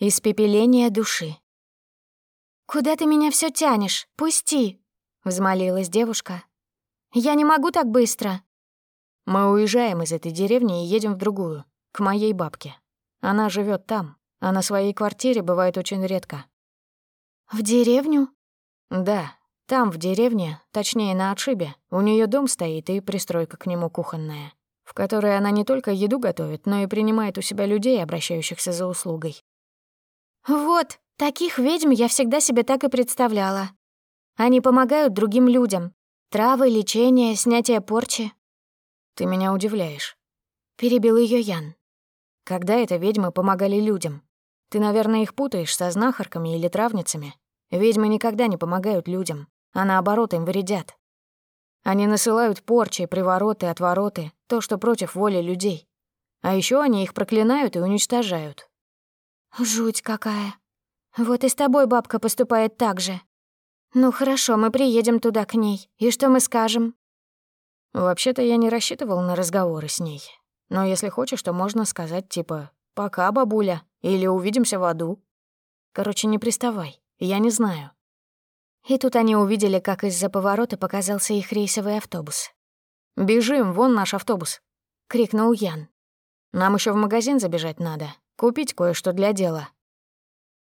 Испепеление души. «Куда ты меня все тянешь? Пусти!» — взмолилась девушка. «Я не могу так быстро!» «Мы уезжаем из этой деревни и едем в другую, к моей бабке. Она живет там, а на своей квартире бывает очень редко». «В деревню?» «Да, там, в деревне, точнее, на отшибе, у нее дом стоит и пристройка к нему кухонная, в которой она не только еду готовит, но и принимает у себя людей, обращающихся за услугой. «Вот, таких ведьм я всегда себе так и представляла. Они помогают другим людям. Травы, лечение, снятие порчи». «Ты меня удивляешь», — перебил ее Ян. «Когда это ведьмы помогали людям? Ты, наверное, их путаешь со знахарками или травницами. Ведьмы никогда не помогают людям, а наоборот им вредят. Они насылают порчи, привороты, отвороты, то, что против воли людей. А еще они их проклинают и уничтожают. Жуть какая. Вот и с тобой бабка поступает так же. Ну хорошо, мы приедем туда к ней. И что мы скажем? Вообще-то я не рассчитывал на разговоры с ней. Но если хочешь, то можно сказать типа «пока, бабуля» или «увидимся в аду». Короче, не приставай, я не знаю. И тут они увидели, как из-за поворота показался их рейсовый автобус. «Бежим, вон наш автобус!» — крикнул Ян. «Нам еще в магазин забежать надо. Купить кое-что для дела».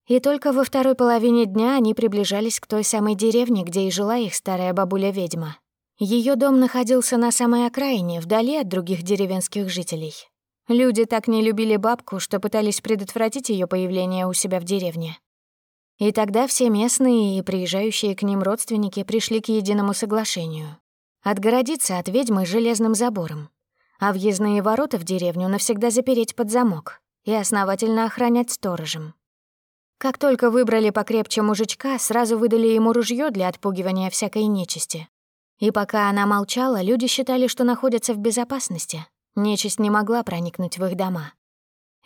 И только во второй половине дня они приближались к той самой деревне, где и жила их старая бабуля-ведьма. Ее дом находился на самой окраине, вдали от других деревенских жителей. Люди так не любили бабку, что пытались предотвратить ее появление у себя в деревне. И тогда все местные и приезжающие к ним родственники пришли к единому соглашению — отгородиться от ведьмы железным забором, а въездные ворота в деревню навсегда запереть под замок и основательно охранять сторожем. Как только выбрали покрепче мужичка, сразу выдали ему ружье для отпугивания всякой нечисти. И пока она молчала, люди считали, что находятся в безопасности. Нечисть не могла проникнуть в их дома.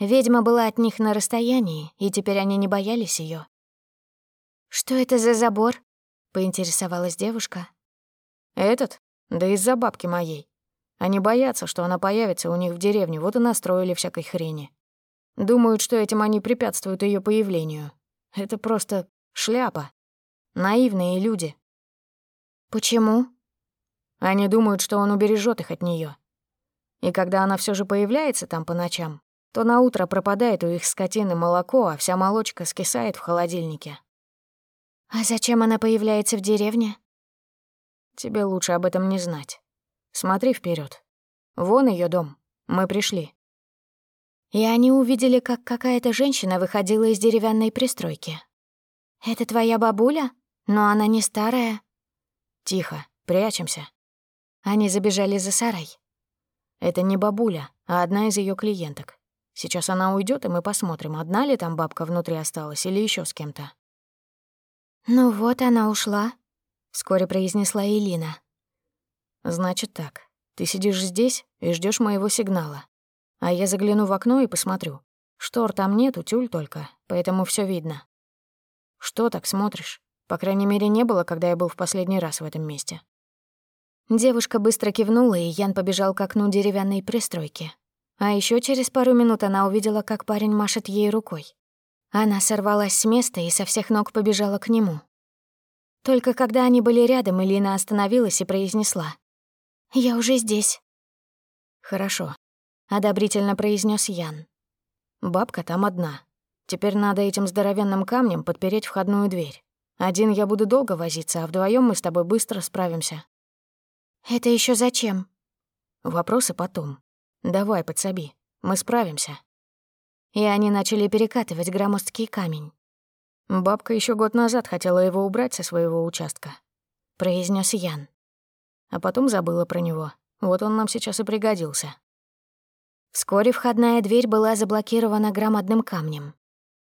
Ведьма была от них на расстоянии, и теперь они не боялись ее. «Что это за забор?» — поинтересовалась девушка. «Этот? Да из-за бабки моей. Они боятся, что она появится у них в деревне, вот и настроили всякой хрени. Думают, что этим они препятствуют ее появлению. Это просто шляпа. Наивные люди. Почему? Они думают, что он убережет их от нее. И когда она все же появляется там по ночам, то на утро пропадает у их скотины молоко, а вся молочка скисает в холодильнике. А зачем она появляется в деревне? Тебе лучше об этом не знать. Смотри вперед. Вон ее дом. Мы пришли и они увидели, как какая-то женщина выходила из деревянной пристройки. «Это твоя бабуля? Но она не старая». «Тихо, прячемся». Они забежали за сарай. «Это не бабуля, а одна из ее клиенток. Сейчас она уйдет, и мы посмотрим, одна ли там бабка внутри осталась или еще с кем-то». «Ну вот, она ушла», — вскоре произнесла Элина. «Значит так, ты сидишь здесь и ждешь моего сигнала. А я загляну в окно и посмотрю. Штор там нету, тюль только, поэтому все видно. Что так смотришь? По крайней мере, не было, когда я был в последний раз в этом месте. Девушка быстро кивнула, и Ян побежал к окну деревянной пристройки. А еще через пару минут она увидела, как парень машет ей рукой. Она сорвалась с места и со всех ног побежала к нему. Только когда они были рядом, Элина остановилась и произнесла. «Я уже здесь». «Хорошо. — одобрительно произнес Ян. «Бабка там одна. Теперь надо этим здоровенным камнем подпереть входную дверь. Один я буду долго возиться, а вдвоем мы с тобой быстро справимся». «Это еще зачем?» «Вопросы потом. Давай, подсоби. Мы справимся». И они начали перекатывать громоздкий камень. «Бабка еще год назад хотела его убрать со своего участка», — произнес Ян. А потом забыла про него. Вот он нам сейчас и пригодился. Вскоре входная дверь была заблокирована громадным камнем.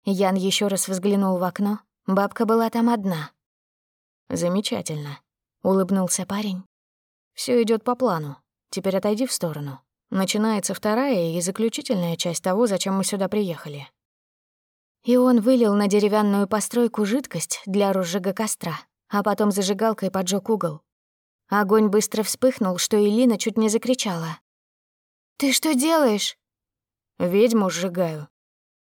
Ян еще раз взглянул в окно. Бабка была там одна. «Замечательно», — улыбнулся парень. Все идет по плану. Теперь отойди в сторону. Начинается вторая и заключительная часть того, зачем мы сюда приехали». И он вылил на деревянную постройку жидкость для розжига костра, а потом зажигалкой поджег угол. Огонь быстро вспыхнул, что Элина чуть не закричала. «Ты что делаешь?» «Ведьму сжигаю».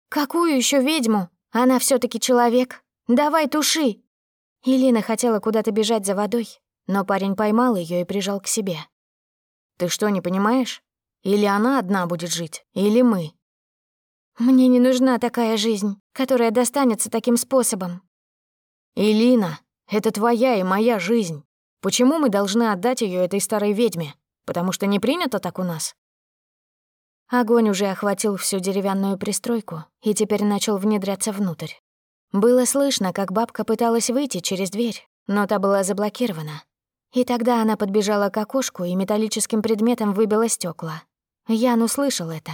«Какую еще ведьму?» Она все таки человек. Давай туши!» Илина хотела куда-то бежать за водой, но парень поймал ее и прижал к себе. «Ты что, не понимаешь? Или она одна будет жить, или мы?» «Мне не нужна такая жизнь, которая достанется таким способом». «Илина, это твоя и моя жизнь. Почему мы должны отдать ее этой старой ведьме? Потому что не принято так у нас?» Огонь уже охватил всю деревянную пристройку и теперь начал внедряться внутрь. Было слышно, как бабка пыталась выйти через дверь, но та была заблокирована. И тогда она подбежала к окошку и металлическим предметом выбила стекла. Ян услышал это.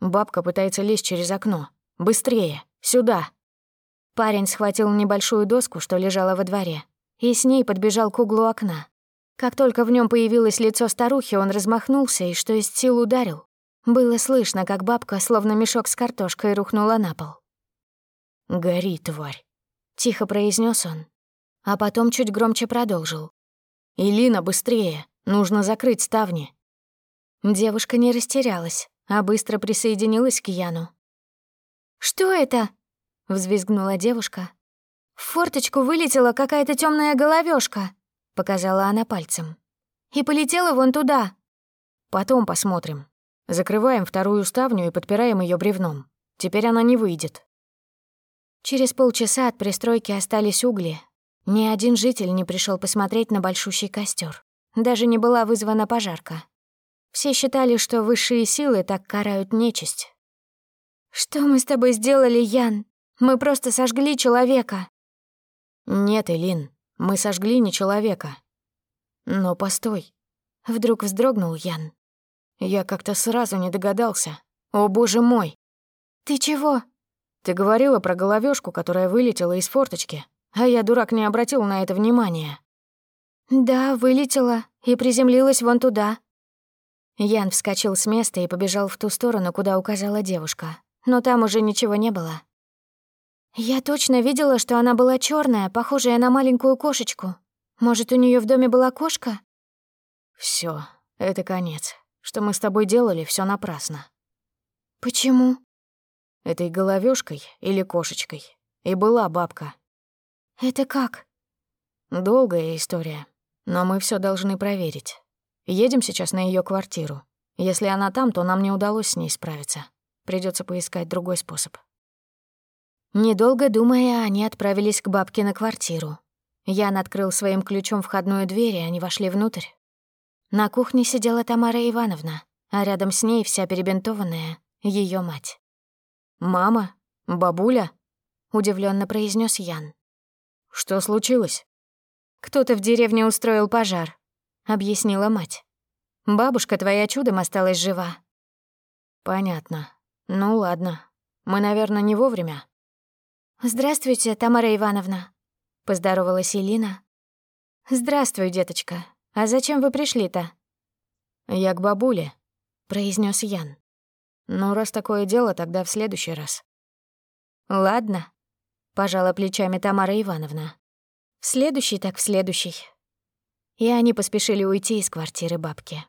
«Бабка пытается лезть через окно. Быстрее! Сюда!» Парень схватил небольшую доску, что лежала во дворе, и с ней подбежал к углу окна. Как только в нем появилось лицо старухи, он размахнулся и что из сил ударил. Было слышно, как бабка, словно мешок с картошкой, рухнула на пол. «Гори, тварь», — тихо произнес он, а потом чуть громче продолжил. «Илина, быстрее! Нужно закрыть ставни!» Девушка не растерялась, а быстро присоединилась к Яну. «Что это?» — взвизгнула девушка. «В форточку вылетела какая-то темная головешка, показала она пальцем. «И полетела вон туда». «Потом посмотрим. Закрываем вторую ставню и подпираем ее бревном. Теперь она не выйдет». Через полчаса от пристройки остались угли. Ни один житель не пришел посмотреть на большущий костер. Даже не была вызвана пожарка. Все считали, что высшие силы так карают нечисть. «Что мы с тобой сделали, Ян? Мы просто сожгли человека». «Нет, Элин, мы сожгли не человека. Но постой». Вдруг вздрогнул Ян. «Я как-то сразу не догадался. О, боже мой!» «Ты чего?» Ты говорила про головешку, которая вылетела из форточки, а я, дурак, не обратил на это внимания. Да, вылетела и приземлилась вон туда. Ян вскочил с места и побежал в ту сторону, куда указала девушка, но там уже ничего не было. Я точно видела, что она была черная, похожая на маленькую кошечку. Может, у нее в доме была кошка? Все, это конец. Что мы с тобой делали, все напрасно. Почему? Этой головешкой или кошечкой. И была бабка. Это как? Долгая история. Но мы все должны проверить. Едем сейчас на ее квартиру. Если она там, то нам не удалось с ней справиться. Придется поискать другой способ. Недолго думая, они отправились к бабке на квартиру. Ян открыл своим ключом входную дверь, и они вошли внутрь. На кухне сидела Тамара Ивановна, а рядом с ней вся перебинтованная ее мать. «Мама? Бабуля?» — удивленно произнес Ян. «Что случилось?» «Кто-то в деревне устроил пожар», — объяснила мать. «Бабушка твоя чудом осталась жива». «Понятно. Ну ладно. Мы, наверное, не вовремя». «Здравствуйте, Тамара Ивановна», — поздоровалась Элина. «Здравствуй, деточка. А зачем вы пришли-то?» «Я к бабуле», — произнес Ян. Ну, раз такое дело, тогда в следующий раз. Ладно, пожала плечами Тамара Ивановна. В следующий так в следующий. И они поспешили уйти из квартиры бабки.